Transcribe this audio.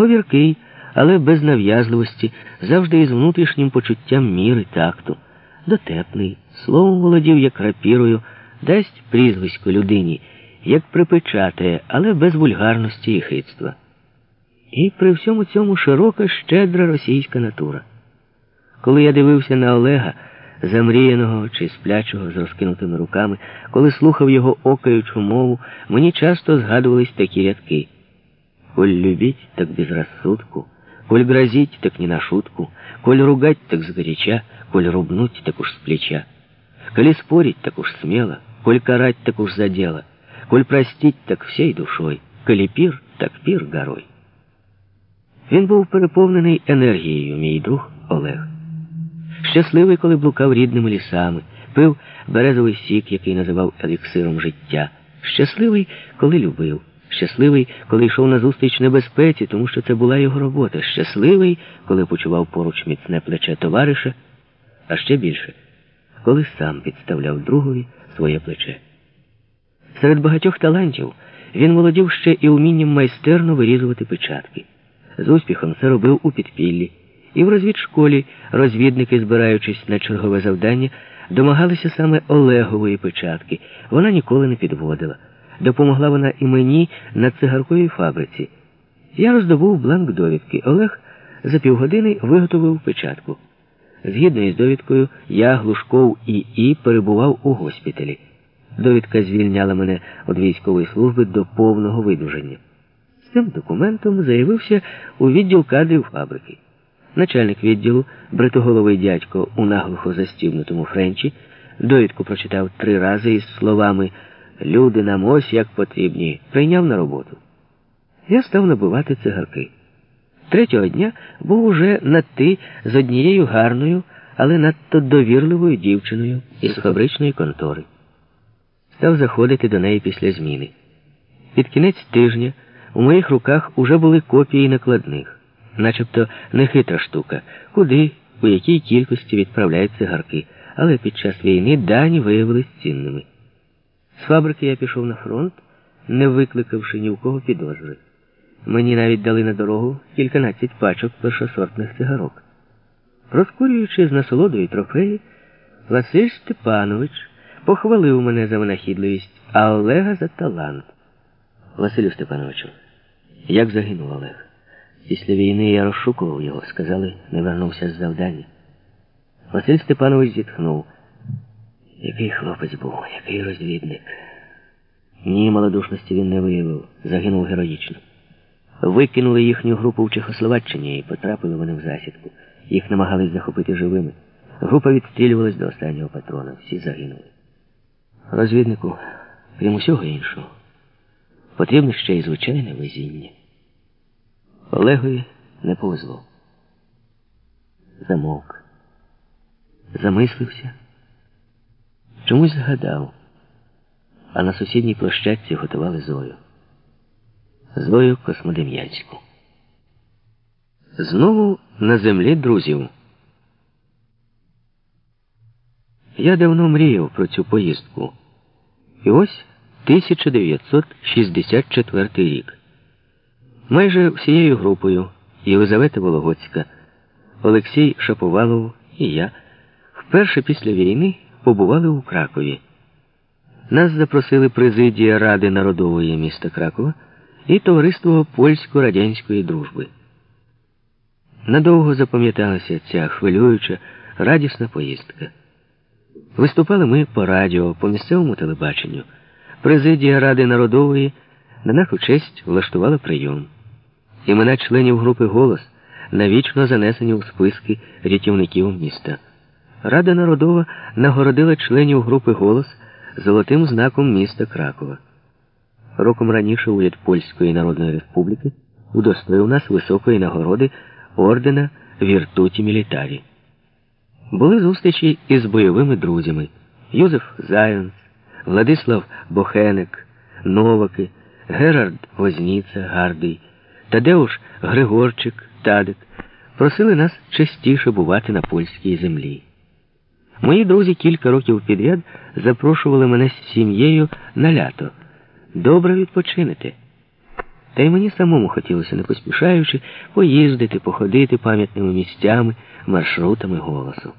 Говіркий, але без нав'язливості, завжди із внутрішнім почуттям міри такту. Дотепний, словом володів, як рапірою, дасть прізвисько людині, як припечатає, але без вульгарності і хитства. І при всьому цьому широка, щедра російська натура. Коли я дивився на Олега, замріяного чи сплячого з розкинутими руками, коли слухав його окаючу мову, мені часто згадувались такі рядки. Коль любить, так без рассудку, коль грозить, так не на шутку, коль ругать, так сгоряча, коль рубнуть, так уж с плеча. Коли спорить, так уж смело, коль карать, так уж за дело, коль простить, так всей душой, коли пір, так пір горой. Він був переповнений енергією, мій друг Олег. Щасливий, коли блукав рідними лісами, пив березовий сік, який називав еліксиром життя. Щасливий, коли любив. Щасливий, коли йшов на зустріч небезпеці, тому що це була його робота. Щасливий, коли почував поруч міцне плече товариша, а ще більше, коли сам підставляв другові своє плече. Серед багатьох талантів він володів ще і умінням майстерно вирізувати печатки. З успіхом це робив у підпіллі. І в розвідшколі розвідники, збираючись на чергове завдання, домагалися саме Олегової печатки. Вона ніколи не підводила. Допомогла вона і мені на цигарковій фабриці. Я роздобув бланк довідки. Олег за півгодини виготовив печатку. Згідно із довідкою, я, Глушков і І перебував у госпіталі. Довідка звільняла мене від військової служби до повного видуження. З цим документом заявився у відділ кадрів фабрики. Начальник відділу, бритоголовий дядько у наглухо застібнутому френчі, довідку прочитав три рази із словами Люди нам ось як потрібні, прийняв на роботу. Я став набивати цигарки. Третього дня був уже на ти з однією гарною, але надто довірливою дівчиною із фабричної контори. Став заходити до неї після зміни. Під кінець тижня у моїх руках уже були копії накладних, начебто нехитра штука, куди, у якій кількості відправляють цигарки, але під час війни дані виявились цінними. З фабрики я пішов на фронт, не викликавши ні в кого підозри. Мені навіть дали на дорогу кільканадцять пачок першосортних цигарок. Розкурюючи з насолодою трофеї, Василь Степанович похвалив мене за винахідливість, а Олега за талант. Василю Степановичу, як загинув Олег? Після війни я розшукував його, сказали, не вернувся з завдання. Василь Степанович зітхнув. Який хлопець був, який розвідник. Ні, малодушності він не виявив, загинув героїчно. Викинули їхню групу в Чехословаччині і потрапили вони в засідку. Їх намагались захопити живими. Група відстрілювалась до останнього патрона. Всі загинули. Розвіднику, крім усього іншого, потрібне ще й звичайне везіння. Олегові не повезло. Замовк. Замислився. Чомусь згадав, а на сусідній площадці готували Зою. Зою Космодем'янську. Знову на землі друзів. Я давно мріяв про цю поїздку. І ось 1964 рік. Майже всією групою Єлизавета Вологодська, Олексій Шаповалов і я вперше після війни побували у Кракові. Нас запросили президія Ради народової міста Кракова і Товариство польсько-радянської дружби. Надовго запам'яталася ця хвилююча, радісна поїздка. Виступали ми по радіо, по місцевому телебаченню. Президія Ради народової на нашу честь влаштувала прийом. Імена членів групи голос навічно занесені у списки рятівників міста. Рада народова нагородила членів групи голос золотим знаком міста Кракова. Роком раніше уряд Польської Народної Республіки удостоїв нас високої нагороди ордена Віртуті Мілітарі. Були зустрічі із бойовими друзями Юзеф Зайонс, Владислав Бохенек, Новаки, Герард Возніца, Гардий, Тадеуш Григорчик, Тадик просили нас частіше бувати на польській землі. Мої друзі кілька років підряд запрошували мене з сім'єю на лято. Добре відпочинете. Та й мені самому хотілося, не поспішаючи, поїздити, походити пам'ятними місцями, маршрутами голосу.